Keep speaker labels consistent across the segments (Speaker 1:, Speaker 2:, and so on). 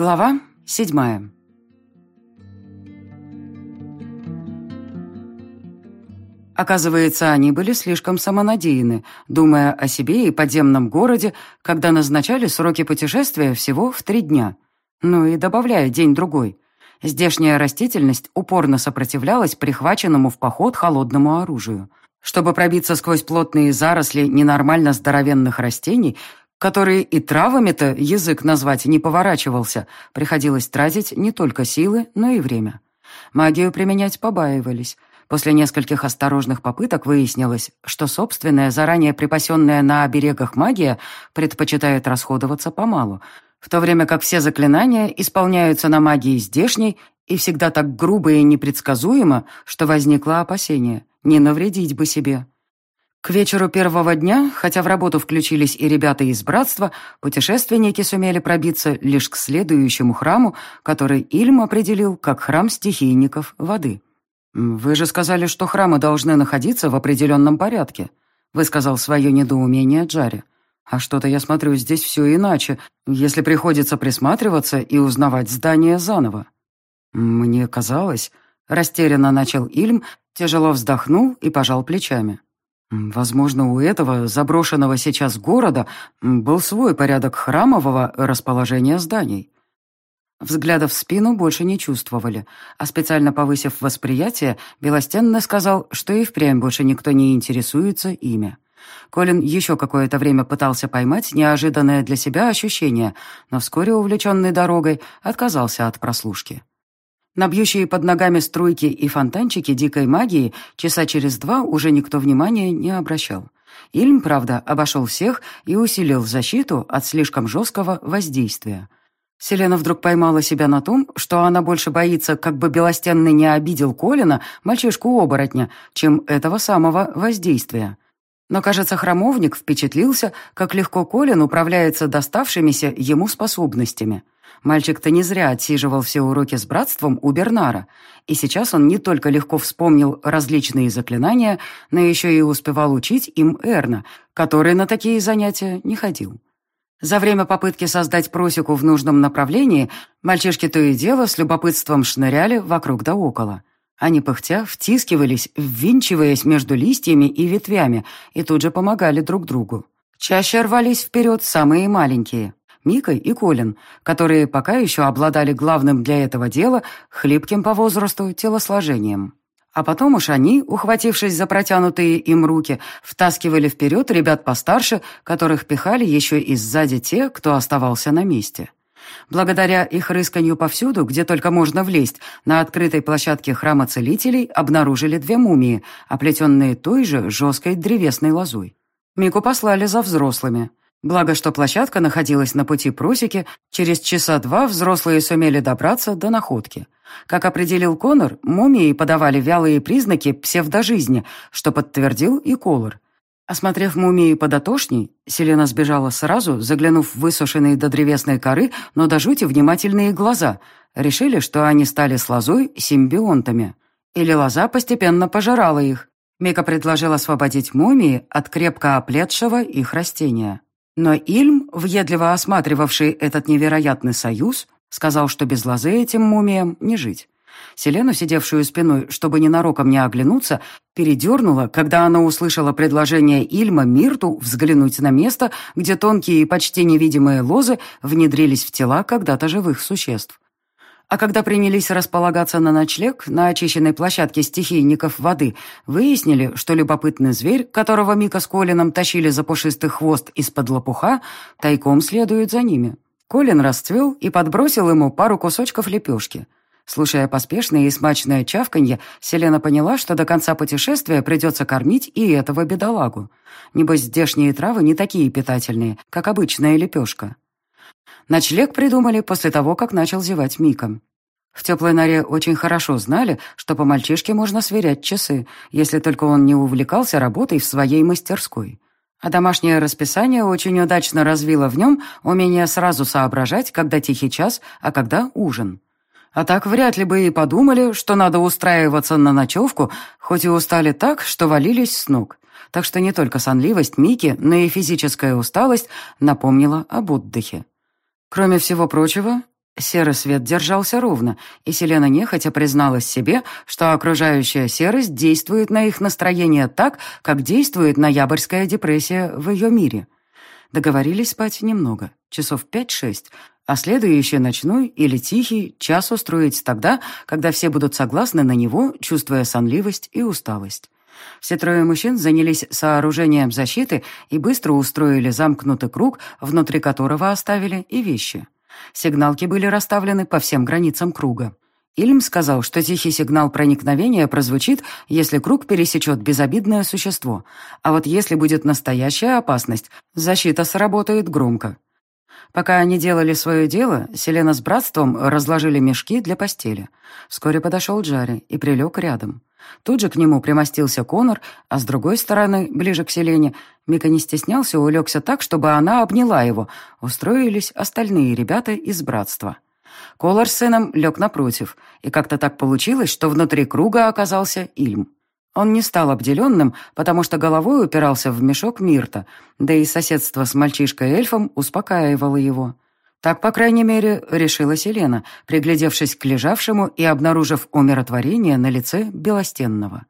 Speaker 1: Глава седьмая. Оказывается, они были слишком самонадеяны, думая о себе и подземном городе, когда назначали сроки путешествия всего в три дня. Ну и добавляя день-другой. Здешняя растительность упорно сопротивлялась прихваченному в поход холодному оружию. Чтобы пробиться сквозь плотные заросли ненормально здоровенных растений, которые и травами-то язык назвать не поворачивался, приходилось тратить не только силы, но и время. Магию применять побаивались. После нескольких осторожных попыток выяснилось, что собственная, заранее припасенная на оберегах магия предпочитает расходоваться помалу, в то время как все заклинания исполняются на магии здешней и всегда так грубо и непредсказуемо, что возникло опасение – не навредить бы себе. К вечеру первого дня, хотя в работу включились и ребята из братства, путешественники сумели пробиться лишь к следующему храму, который Ильм определил как храм стихийников воды. «Вы же сказали, что храмы должны находиться в определенном порядке», высказал свое недоумение Джари. «А что-то я смотрю здесь все иначе, если приходится присматриваться и узнавать здание заново». «Мне казалось...» Растерянно начал Ильм, тяжело вздохнул и пожал плечами. Возможно, у этого заброшенного сейчас города был свой порядок храмового расположения зданий. Взгляда в спину больше не чувствовали, а специально повысив восприятие, Белостенный сказал, что и впрямь больше никто не интересуется ими. Колин еще какое-то время пытался поймать неожиданное для себя ощущение, но вскоре, увлеченный дорогой, отказался от прослушки. На бьющие под ногами струйки и фонтанчики дикой магии часа через два уже никто внимания не обращал. Ильм, правда, обошел всех и усилил защиту от слишком жесткого воздействия. Селена вдруг поймала себя на том, что она больше боится, как бы Белостенный не обидел Колина, мальчишку-оборотня, чем этого самого воздействия. Но, кажется, храмовник впечатлился, как легко Колин управляется доставшимися ему способностями – Мальчик-то не зря отсиживал все уроки с братством у Бернара, и сейчас он не только легко вспомнил различные заклинания, но еще и успевал учить им Эрна, который на такие занятия не ходил. За время попытки создать просеку в нужном направлении мальчишки то и дело с любопытством шныряли вокруг да около. Они пыхтя втискивались, ввинчиваясь между листьями и ветвями, и тут же помогали друг другу. Чаще рвались вперед самые маленькие. Мика и Колин, которые пока еще обладали главным для этого дела хлипким по возрасту телосложением. А потом уж они, ухватившись за протянутые им руки, втаскивали вперед ребят постарше, которых пихали еще и сзади те, кто оставался на месте. Благодаря их рысканью повсюду, где только можно влезть, на открытой площадке храма целителей обнаружили две мумии, оплетенные той же жесткой древесной лозой. Мику послали за взрослыми. Благо, что площадка находилась на пути просеки, через часа два взрослые сумели добраться до находки. Как определил Конор, мумии подавали вялые признаки псевдожизни, что подтвердил и Колор. Осмотрев мумии подотошней, Селена сбежала сразу, заглянув в высушенные до древесной коры, но до жути внимательные глаза. Решили, что они стали с лозой симбионтами. Или лоза постепенно пожирала их. Мика предложил освободить мумии от крепко оплетшего их растения. Но Ильм, въедливо осматривавший этот невероятный союз, сказал, что без лозы этим мумиям не жить. Селену, сидевшую спиной, чтобы ненароком не оглянуться, передернула, когда она услышала предложение Ильма Мирту взглянуть на место, где тонкие и почти невидимые лозы внедрились в тела когда-то живых существ. А когда принялись располагаться на ночлег на очищенной площадке стихийников воды, выяснили, что любопытный зверь, которого Мика с Колином тащили за пушистый хвост из-под лопуха, тайком следует за ними. Колин расцвел и подбросил ему пару кусочков лепешки. Слушая поспешное и смачное чавканье, Селена поняла, что до конца путешествия придется кормить и этого бедолагу. Небось, здешние травы не такие питательные, как обычная лепешка. Ночлег придумали после того, как начал зевать Мика. В теплой норе очень хорошо знали, что по мальчишке можно сверять часы, если только он не увлекался работой в своей мастерской. А домашнее расписание очень удачно развило в нем умение сразу соображать, когда тихий час, а когда ужин. А так вряд ли бы и подумали, что надо устраиваться на ночевку, хоть и устали так, что валились с ног. Так что не только сонливость Мики, но и физическая усталость напомнила об отдыхе. Кроме всего прочего, Серый свет держался ровно, и Селена нехотя призналась себе, что окружающая серость действует на их настроение так, как действует ноябрьская депрессия в ее мире. Договорились спать немного, часов пять-шесть, а следующий ночной или тихий час устроить тогда, когда все будут согласны на него, чувствуя сонливость и усталость. Все трое мужчин занялись сооружением защиты и быстро устроили замкнутый круг, внутри которого оставили и вещи. Сигналки были расставлены по всем границам круга. Ильм сказал, что тихий сигнал проникновения прозвучит, если круг пересечет безобидное существо, а вот если будет настоящая опасность, защита сработает громко. Пока они делали свое дело, Селена с братством разложили мешки для постели. Вскоре подошел Джарри и прилег рядом. Тут же к нему примостился Конор, а с другой стороны, ближе к Селене, Мика не стеснялся, улегся так, чтобы она обняла его. Устроились остальные ребята из братства. Колор с сыном лег напротив, и как-то так получилось, что внутри круга оказался Ильм. Он не стал обделенным, потому что головой упирался в мешок Мирта, да и соседство с мальчишкой-эльфом успокаивало его. Так, по крайней мере, решила Селена, приглядевшись к лежавшему и обнаружив умиротворение на лице Белостенного.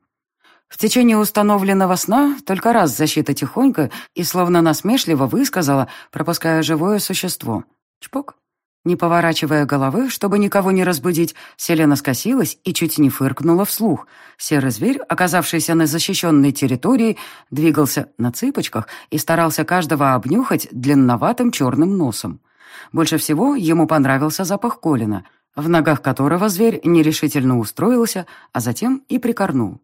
Speaker 1: В течение установленного сна только раз защита тихонько и словно насмешливо высказала, пропуская живое существо. Чпок. Не поворачивая головы, чтобы никого не разбудить, Селена скосилась и чуть не фыркнула вслух. Серый зверь, оказавшийся на защищенной территории, двигался на цыпочках и старался каждого обнюхать длинноватым черным носом. Больше всего ему понравился запах Колина, в ногах которого зверь нерешительно устроился, а затем и прикорнул.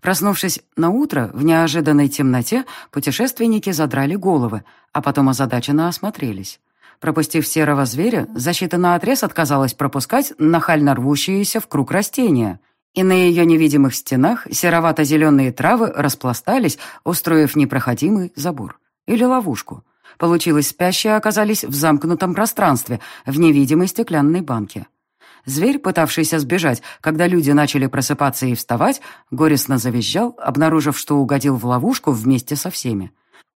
Speaker 1: Проснувшись на утро, в неожиданной темноте путешественники задрали головы, а потом озадаченно осмотрелись. Пропустив серого зверя, защита наотрез отказалась пропускать нахально рвущиеся в круг растения. И на ее невидимых стенах серовато-зеленые травы распластались, устроив непроходимый забор. Или ловушку. Получилось, спящие оказались в замкнутом пространстве, в невидимой стеклянной банке. Зверь, пытавшийся сбежать, когда люди начали просыпаться и вставать, горестно завизжал, обнаружив, что угодил в ловушку вместе со всеми.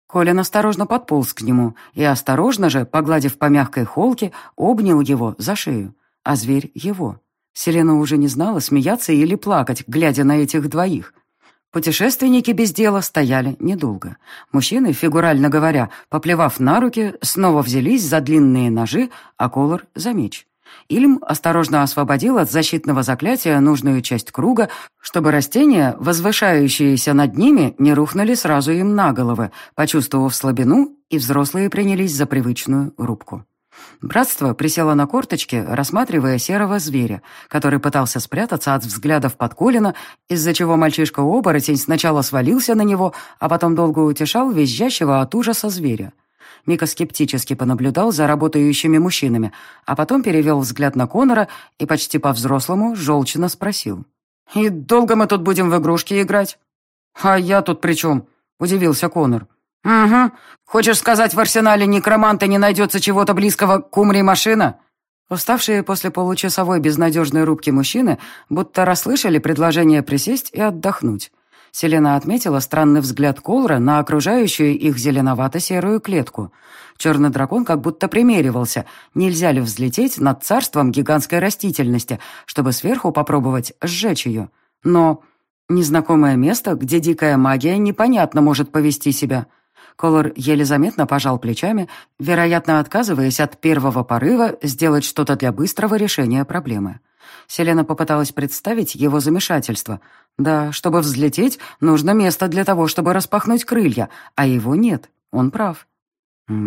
Speaker 1: Колин осторожно подполз к нему и, осторожно же, погладив по мягкой холке, обнял его за шею, а зверь его. Селена уже не знала, смеяться или плакать, глядя на этих двоих. Путешественники без дела стояли недолго. Мужчины, фигурально говоря, поплевав на руки, снова взялись за длинные ножи, а Колор — за меч. Ильм осторожно освободил от защитного заклятия нужную часть круга, чтобы растения, возвышающиеся над ними, не рухнули сразу им на головы, почувствовав слабину, и взрослые принялись за привычную рубку. Братство присело на корточки, рассматривая серого зверя, который пытался спрятаться от взглядов под колено, из-за чего мальчишка-оборотень сначала свалился на него, а потом долго утешал визжащего от ужаса зверя. Мика скептически понаблюдал за работающими мужчинами, а потом перевел взгляд на Конора и почти по-взрослому желчно спросил. «И долго мы тут будем в игрушки играть?» «А я тут при чем?» — удивился Конор. «Угу. Хочешь сказать, в арсенале некроманта не найдется чего-то близкого к умре машина?» Уставшие после получасовой безнадежной рубки мужчины будто расслышали предложение присесть и отдохнуть. Селена отметила странный взгляд Колра на окружающую их зеленовато-серую клетку. Черный дракон как будто примеривался, нельзя ли взлететь над царством гигантской растительности, чтобы сверху попробовать сжечь ее. Но незнакомое место, где дикая магия непонятно может повести себя – Колор еле заметно пожал плечами, вероятно, отказываясь от первого порыва сделать что-то для быстрого решения проблемы. Селена попыталась представить его замешательство. Да, чтобы взлететь, нужно место для того, чтобы распахнуть крылья, а его нет. Он прав.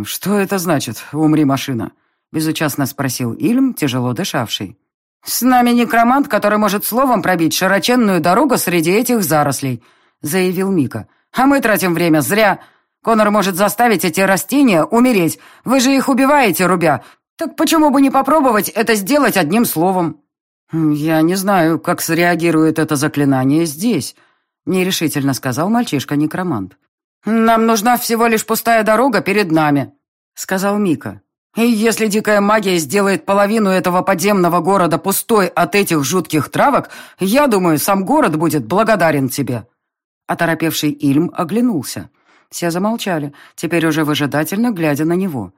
Speaker 1: «Что это значит, умри, машина?» — безучастно спросил Ильм, тяжело дышавший. «С нами некромант, который может словом пробить широченную дорогу среди этих зарослей», — заявил Мика. «А мы тратим время зря. Конор может заставить эти растения умереть. Вы же их убиваете, рубя. Так почему бы не попробовать это сделать одним словом?» «Я не знаю, как среагирует это заклинание здесь», — нерешительно сказал мальчишка-некромант. «Нам нужна всего лишь пустая дорога перед нами», — сказал Мика. «И если дикая магия сделает половину этого подземного города пустой от этих жутких травок, я думаю, сам город будет благодарен тебе». Оторопевший Ильм оглянулся. Все замолчали, теперь уже выжидательно глядя на него.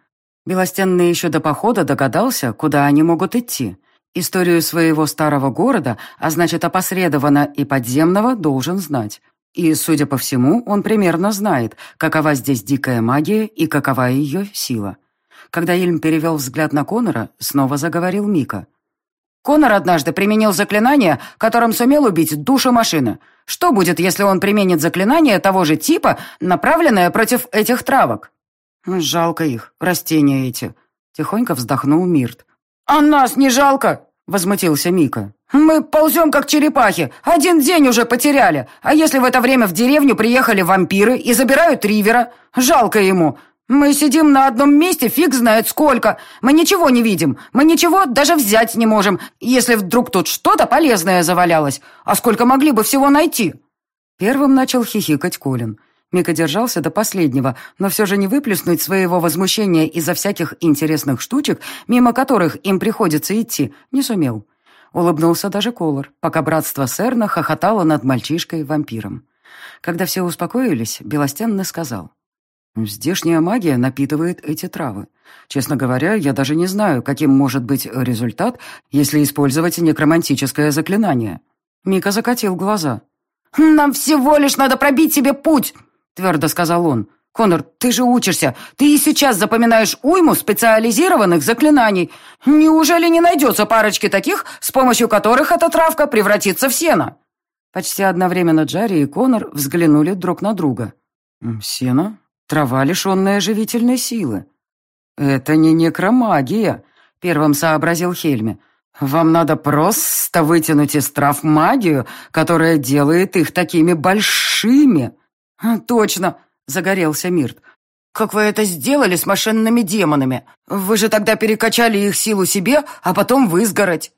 Speaker 1: Белостенный еще до похода догадался, куда они могут идти. Историю своего старого города, а значит, опосредованно и подземного, должен знать. И, судя по всему, он примерно знает, какова здесь дикая магия и какова ее сила. Когда Ильм перевел взгляд на Конора, снова заговорил Мика. «Конор однажды применил заклинание, которым сумел убить душу машины. Что будет, если он применит заклинание того же типа, направленное против этих травок?» «Жалко их, растения эти», — тихонько вздохнул Мирт. «А нас не жалко!» — возмутился Мика. «Мы ползем, как черепахи. Один день уже потеряли. А если в это время в деревню приехали вампиры и забирают Ривера? Жалко ему. Мы сидим на одном месте фиг знает сколько. Мы ничего не видим. Мы ничего даже взять не можем, если вдруг тут что-то полезное завалялось. А сколько могли бы всего найти?» Первым начал хихикать Колин. Мика держался до последнего, но все же не выплеснуть своего возмущения из-за всяких интересных штучек, мимо которых им приходится идти, не сумел. Улыбнулся даже Колор, пока братство Серна хохотало над мальчишкой-вампиром. Когда все успокоились, Белостенный сказал. «Здешняя магия напитывает эти травы. Честно говоря, я даже не знаю, каким может быть результат, если использовать некромантическое заклинание». Мика закатил глаза. «Нам всего лишь надо пробить себе путь!» — твердо сказал он. «Конор, ты же учишься. Ты и сейчас запоминаешь уйму специализированных заклинаний. Неужели не найдется парочки таких, с помощью которых эта травка превратится в сено?» Почти одновременно Джарри и Конор взглянули друг на друга. «Сено? Трава, лишенная живительной силы». «Это не некромагия», — первым сообразил Хельме. «Вам надо просто вытянуть из трав магию, которая делает их такими большими». «Точно!» — загорелся Мирт. «Как вы это сделали с машинными демонами? Вы же тогда перекачали их силу себе, а потом в изгородь!»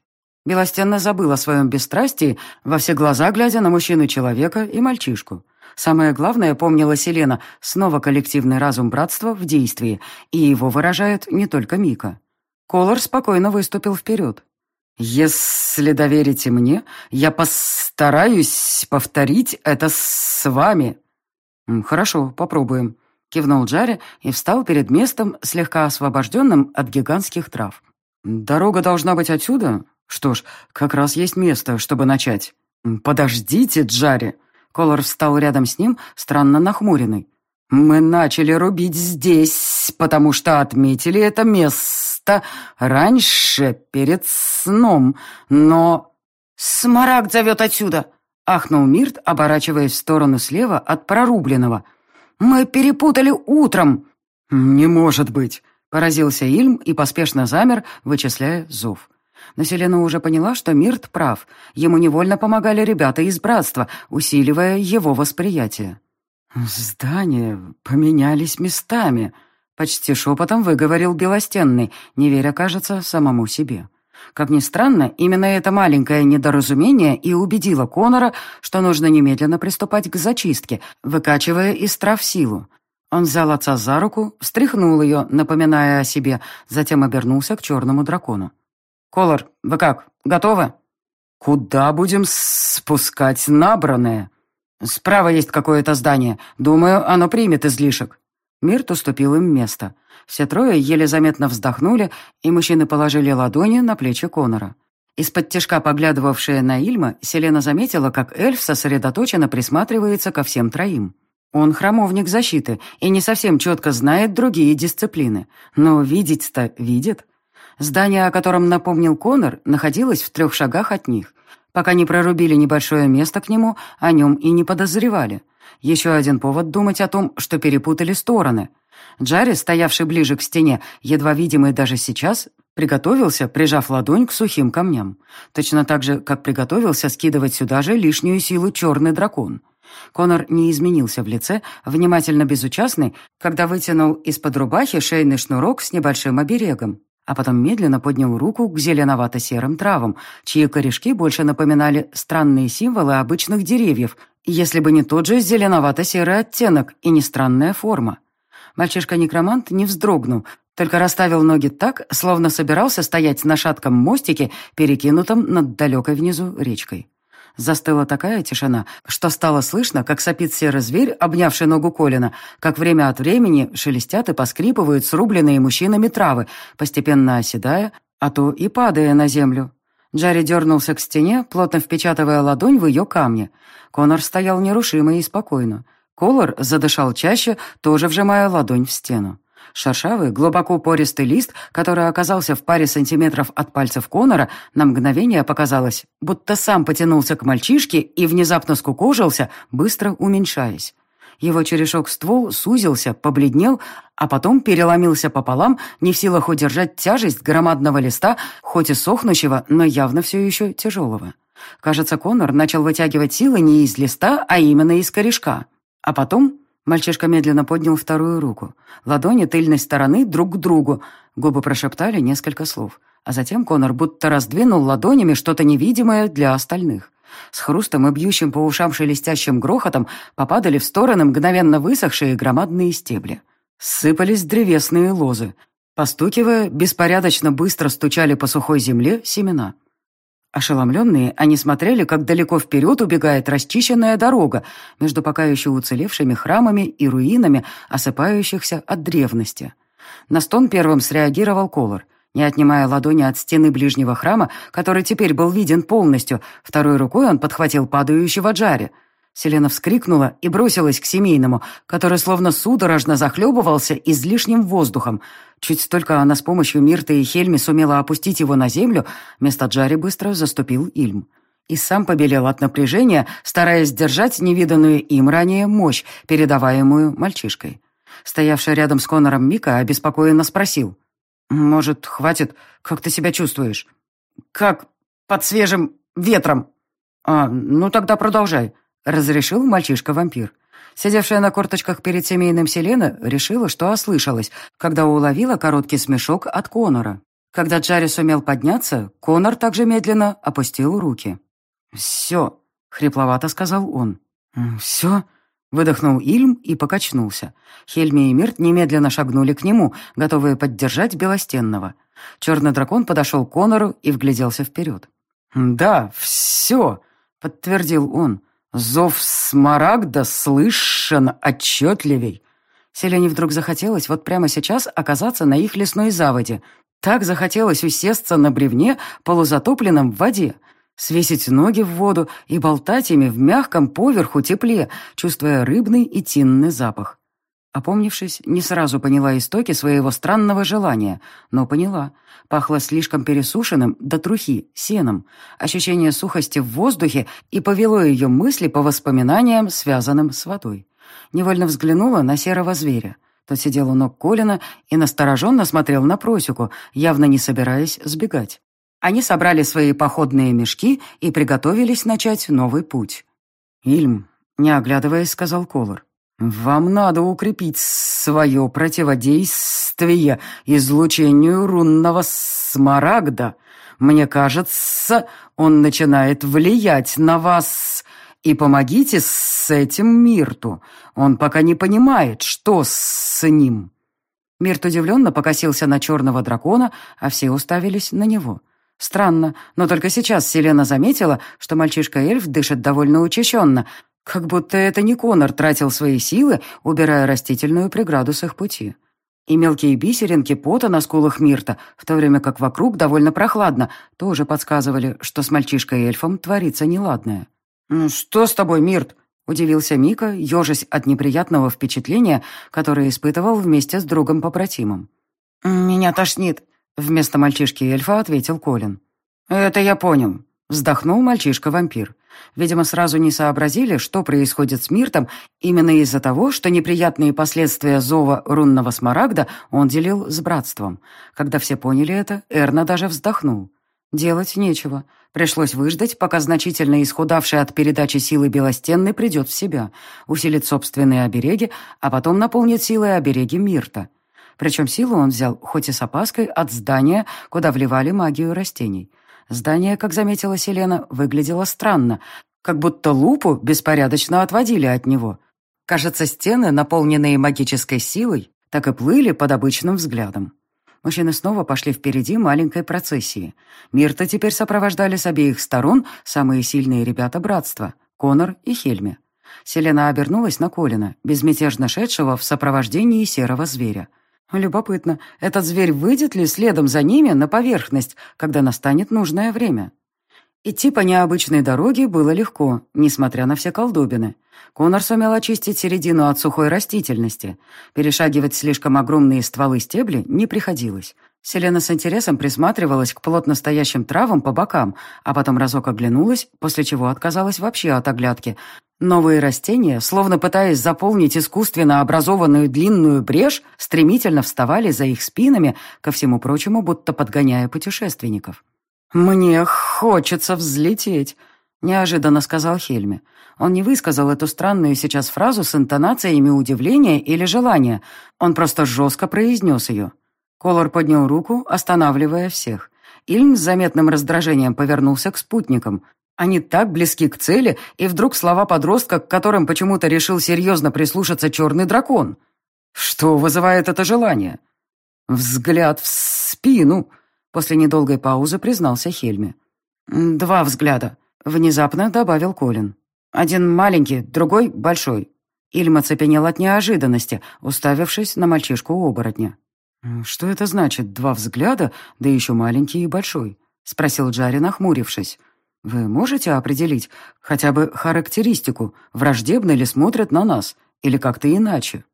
Speaker 1: Белостенна забыла о своем бесстрастии, во все глаза глядя на мужчину-человека и мальчишку. Самое главное, помнила Селена, снова коллективный разум братства в действии, и его выражает не только Мика. Колор спокойно выступил вперед. «Если доверите мне, я постараюсь повторить это с вами». «Хорошо, попробуем», — кивнул Джарри и встал перед местом, слегка освобожденным от гигантских трав. «Дорога должна быть отсюда? Что ж, как раз есть место, чтобы начать». «Подождите, Джарри!» Колор встал рядом с ним, странно нахмуренный. «Мы начали рубить здесь, потому что отметили это место раньше, перед сном, но...» «Смарагд зовет отсюда!» — ахнул Мирт, оборачиваясь в сторону слева от прорубленного. «Мы перепутали утром!» «Не может быть!» — поразился Ильм и поспешно замер, вычисляя зов. Но Селена уже поняла, что Мирт прав. Ему невольно помогали ребята из братства, усиливая его восприятие. «Здания поменялись местами», — почти шепотом выговорил Белостенный, не веря, кажется, самому себе. Как ни странно, именно это маленькое недоразумение и убедило Конора, что нужно немедленно приступать к зачистке, выкачивая из трав силу. Он взял отца за руку, встряхнул ее, напоминая о себе, затем обернулся к черному дракону. «Колор, вы как, готовы?» «Куда будем спускать набранное?» «Справа есть какое-то здание. Думаю, оно примет излишек». Мирт уступил им место. Все трое еле заметно вздохнули, и мужчины положили ладони на плечи Конора. Из-под тяжка поглядывавшая на Ильма, Селена заметила, как эльф сосредоточенно присматривается ко всем троим. Он храмовник защиты и не совсем четко знает другие дисциплины, но видеть-то видит. Здание, о котором напомнил Конор, находилось в трех шагах от них. Пока не прорубили небольшое место к нему, о нем и не подозревали. Еще один повод думать о том, что перепутали стороны – Джарри, стоявший ближе к стене, едва видимый даже сейчас, приготовился, прижав ладонь к сухим камням. Точно так же, как приготовился скидывать сюда же лишнюю силу черный дракон. Конор не изменился в лице, внимательно безучастный, когда вытянул из-под рубахи шейный шнурок с небольшим оберегом, а потом медленно поднял руку к зеленовато-серым травам, чьи корешки больше напоминали странные символы обычных деревьев, если бы не тот же зеленовато-серый оттенок и не странная форма. Мальчишка-некромант не вздрогнул, только расставил ноги так, словно собирался стоять на шатком мостике, перекинутом над далекой внизу речкой. Застыла такая тишина, что стало слышно, как сопит серый зверь, обнявший ногу Колина, как время от времени шелестят и поскрипывают срубленные мужчинами травы, постепенно оседая, а то и падая на землю. Джарри дернулся к стене, плотно впечатывая ладонь в ее камни. Конор стоял нерушимо и спокойно. Колор задышал чаще, тоже вжимая ладонь в стену. Шершавый, глубоко пористый лист, который оказался в паре сантиметров от пальцев Конора, на мгновение показалось, будто сам потянулся к мальчишке и внезапно скукожился, быстро уменьшаясь. Его черешок-ствол сузился, побледнел, а потом переломился пополам, не в силах удержать тяжесть громадного листа, хоть и сохнущего, но явно все еще тяжелого. Кажется, Конор начал вытягивать силы не из листа, а именно из корешка. А потом Мальчишка медленно поднял вторую руку. Ладони тыльной стороны друг к другу. Губы прошептали несколько слов. А затем Конор будто раздвинул ладонями что-то невидимое для остальных. С хрустом и бьющим по ушам шелестящим грохотом попадали в стороны мгновенно высохшие громадные стебли. Сыпались древесные лозы. Постукивая, беспорядочно быстро стучали по сухой земле семена. Ошеломленные, они смотрели, как далеко вперед убегает расчищенная дорога между пока еще уцелевшими храмами и руинами, осыпающихся от древности. На стон первым среагировал Колор. Не отнимая ладони от стены ближнего храма, который теперь был виден полностью, второй рукой он подхватил падающего Джари — Селена вскрикнула и бросилась к семейному, который словно судорожно захлебывался излишним воздухом. Чуть только она с помощью Мирты и Хельми сумела опустить его на землю, вместо Джари быстро заступил Ильм. И сам побелел от напряжения, стараясь сдержать невиданную им ранее мощь, передаваемую мальчишкой. Стоявший рядом с Конором Мика обеспокоенно спросил. «Может, хватит? Как ты себя чувствуешь?» «Как? Под свежим ветром?» «А, ну тогда продолжай», — разрешил мальчишка-вампир. Сидевшая на корточках перед семейным Селена решила, что ослышалась, когда уловила короткий смешок от Конора. Когда Джарри сумел подняться, Конор также медленно опустил руки. «Все», — хрипловато сказал он. «Все?» — выдохнул Ильм и покачнулся. Хельми и Мирт немедленно шагнули к нему, готовые поддержать Белостенного. Черный дракон подошел к Конору и вгляделся вперед. «Да, все», — подтвердил он. Зов Смарагда слышен отчетливей. Селене вдруг захотелось вот прямо сейчас оказаться на их лесной заводе. Так захотелось усесться на бревне, полузатопленном в воде, свесить ноги в воду и болтать ими в мягком поверху тепле, чувствуя рыбный и тинный запах. Опомнившись, не сразу поняла истоки своего странного желания, но поняла. Пахло слишком пересушенным до трухи, сеном. Ощущение сухости в воздухе и повело ее мысли по воспоминаниям, связанным с водой. Невольно взглянула на серого зверя. Тот сидел у ног Колина и настороженно смотрел на просеку, явно не собираясь сбегать. Они собрали свои походные мешки и приготовились начать новый путь. «Ильм», — не оглядываясь, сказал Колор, «Вам надо укрепить свое противодействие излучению рунного смарагда. Мне кажется, он начинает влиять на вас. И помогите с этим Мирту. Он пока не понимает, что с ним». Мирт удивленно покосился на черного дракона, а все уставились на него. Странно, но только сейчас Селена заметила, что мальчишка-эльф дышит довольно учащенно, как будто это не Конор тратил свои силы, убирая растительную преграду с их пути. И мелкие бисеринки пота на скулах Мирта, в то время как вокруг довольно прохладно, тоже подсказывали, что с мальчишкой-эльфом творится неладное. «Ну что с тобой, Мирт?» — удивился Мика, ежась от неприятного впечатления, которое испытывал вместе с другом-побратимом. «Меня тошнит», — вместо мальчишки-эльфа ответил Колин. «Это я понял», — вздохнул мальчишка-вампир. Видимо, сразу не сообразили, что происходит с Миртом, именно из-за того, что неприятные последствия зова рунного смарагда он делил с братством. Когда все поняли это, Эрна даже вздохнул. Делать нечего. Пришлось выждать, пока значительно исхудавший от передачи силы Белостенный придет в себя, усилит собственные обереги, а потом наполнит силой обереги Мирта. Причем силу он взял, хоть и с опаской, от здания, куда вливали магию растений. Здание, как заметила Селена, выглядело странно, как будто лупу беспорядочно отводили от него. Кажется, стены, наполненные магической силой, так и плыли под обычным взглядом. Мужчины снова пошли впереди маленькой процессии. Мирта теперь сопровождали с обеих сторон самые сильные ребята братства — Конор и Хельми. Селена обернулась на Колина, безмятежно шедшего в сопровождении серого зверя. Любопытно, этот зверь выйдет ли следом за ними на поверхность, когда настанет нужное время? Идти по необычной дороге было легко, несмотря на все колдобины. Конор сумел очистить середину от сухой растительности. Перешагивать слишком огромные стволы стебли не приходилось. Селена с интересом присматривалась к плотно стоящим травам по бокам, а потом разок оглянулась, после чего отказалась вообще от оглядки. Новые растения, словно пытаясь заполнить искусственно образованную длинную брешь, стремительно вставали за их спинами, ко всему прочему, будто подгоняя путешественников. «Мне хочется взлететь», — неожиданно сказал Хельме. Он не высказал эту странную сейчас фразу с интонациями удивления или желания. Он просто жестко произнес ее. Колор поднял руку, останавливая всех. Ильм с заметным раздражением повернулся к спутникам. Они так близки к цели, и вдруг слова подростка, к которым почему-то решил серьезно прислушаться черный дракон. Что вызывает это желание? Взгляд в спину — После недолгой паузы признался Хельме. «Два взгляда», — внезапно добавил Колин. «Один маленький, другой большой». Ильма цепенел от неожиданности, уставившись на мальчишку-оборотня. «Что это значит, два взгляда, да еще маленький и большой?» — спросил Джарри, нахмурившись. «Вы можете определить хотя бы характеристику, враждебно ли смотрят на нас, или как-то иначе?»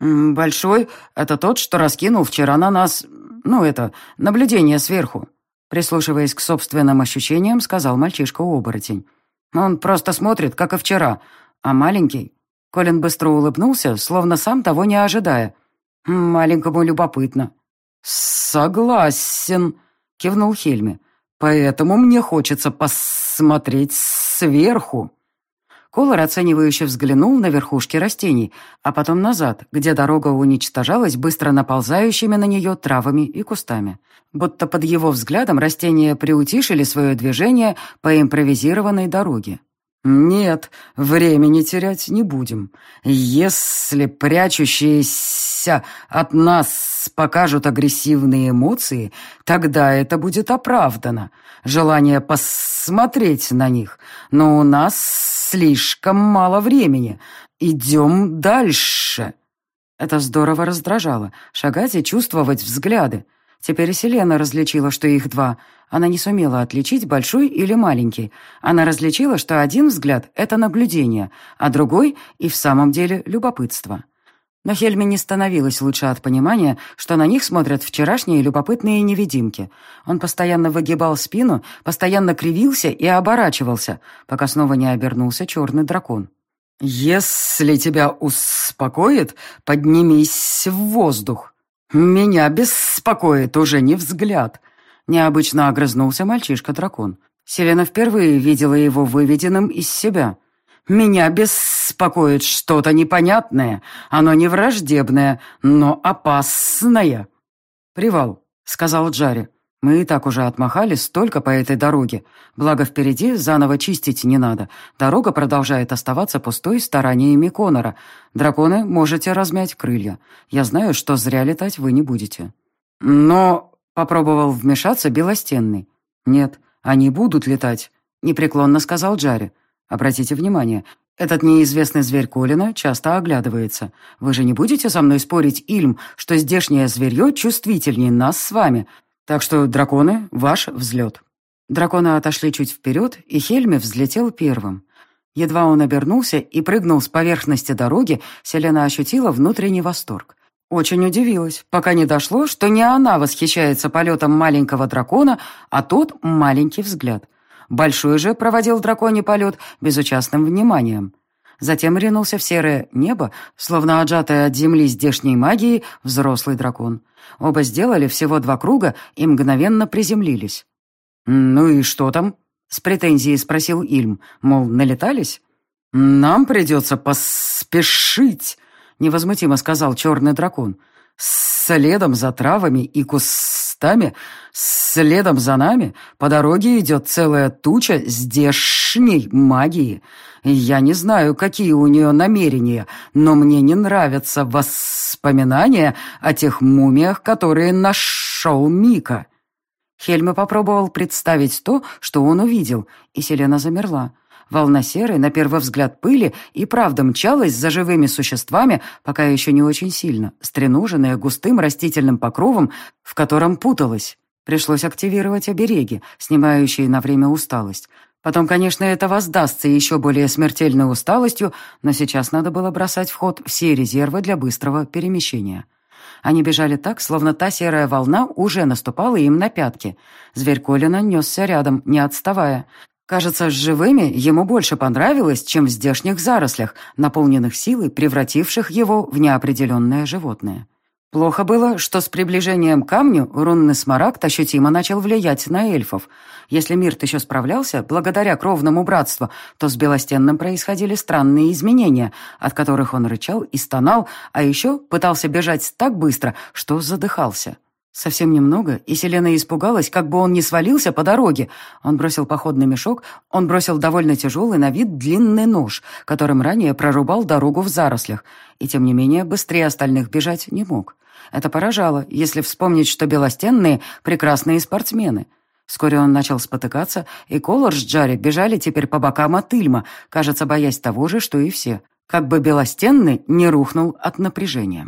Speaker 1: «Большой — это тот, что раскинул вчера на нас ну, это, наблюдение сверху», прислушиваясь к собственным ощущениям, сказал мальчишка-оборотень. «Он просто смотрит, как и вчера, а маленький...» Колин быстро улыбнулся, словно сам того не ожидая. «Маленькому любопытно». «Согласен», — кивнул Хельми. «Поэтому мне хочется посмотреть сверху». Колор оценивающе взглянул на верхушки растений, а потом назад, где дорога уничтожалась быстро наползающими на нее травами и кустами. Будто под его взглядом растения приутишили свое движение по импровизированной дороге. «Нет, времени терять не будем. Если прячущиеся от нас покажут агрессивные эмоции, тогда это будет оправдано. Желание посмотреть на них. Но у нас слишком мало времени. Идем дальше». Это здорово раздражало. Шагать и чувствовать взгляды. Теперь Селена различила, что их два. Она не сумела отличить, большой или маленький. Она различила, что один взгляд — это наблюдение, а другой — и в самом деле любопытство. Но Хельме не становилось лучше от понимания, что на них смотрят вчерашние любопытные невидимки. Он постоянно выгибал спину, постоянно кривился и оборачивался, пока снова не обернулся черный дракон. «Если тебя успокоит, поднимись в воздух. Меня беспокоит уже не взгляд», — необычно огрызнулся мальчишка-дракон. Селена впервые видела его выведенным из себя — меня беспокоит что-то непонятное. Оно не враждебное, но опасное». «Привал», — сказал Джари. «Мы и так уже отмахали столько по этой дороге. Благо впереди заново чистить не надо. Дорога продолжает оставаться пустой стараниями Конора. Драконы можете размять крылья. Я знаю, что зря летать вы не будете». «Но...» — попробовал вмешаться Белостенный. «Нет, они будут летать», — непреклонно сказал Джари. Обратите внимание, этот неизвестный зверь Колина часто оглядывается. Вы же не будете со мной спорить, Ильм, что здешнее зверье чувствительнее нас с вами. Так что, драконы, ваш взлет». Драконы отошли чуть вперед, и Хельме взлетел первым. Едва он обернулся и прыгнул с поверхности дороги, Селена ощутила внутренний восторг. Очень удивилась, пока не дошло, что не она восхищается полетом маленького дракона, а тот маленький взгляд. Большой же проводил драконий полет безучастным вниманием. Затем ринулся в серое небо, словно отжатое от земли здешней магией, взрослый дракон. Оба сделали всего два круга и мгновенно приземлились. «Ну и что там?» — с претензией спросил Ильм. Мол, налетались? «Нам придется поспешить», — невозмутимо сказал черный дракон. «Следом за травами и кус кустами, следом за нами по дороге идет целая туча здешней магии. Я не знаю, какие у нее намерения, но мне не нравятся воспоминания о тех мумиях, которые шоу Мика. Хельма попробовал представить то, что он увидел, и Селена замерла. Волна серой, на первый взгляд пыли, и правда мчалась за живыми существами, пока еще не очень сильно, стренуженная густым растительным покровом, в котором путалась. Пришлось активировать обереги, снимающие на время усталость. Потом, конечно, это воздастся еще более смертельной усталостью, но сейчас надо было бросать в ход все резервы для быстрого перемещения. Они бежали так, словно та серая волна уже наступала им на пятки. Зверь Колина несся рядом, не отставая. Кажется, с живыми ему больше понравилось, чем в здешних зарослях, наполненных силой, превративших его в неопределенное животное. Плохо было, что с приближением к камню рунный смарагд ощутимо начал влиять на эльфов. Если Мирт еще справлялся, благодаря кровному братству, то с Белостенным происходили странные изменения, от которых он рычал и стонал, а еще пытался бежать так быстро, что задыхался. Совсем немного, и Селена испугалась, как бы он не свалился по дороге. Он бросил походный мешок, он бросил довольно тяжелый на вид длинный нож, которым ранее прорубал дорогу в зарослях, и тем не менее быстрее остальных бежать не мог. Это поражало, если вспомнить, что белостенные — прекрасные спортсмены. Вскоре он начал спотыкаться, и Колор с Джари бежали теперь по бокам от Ильма, кажется, боясь того же, что и все. Как бы белостенный не рухнул от напряжения.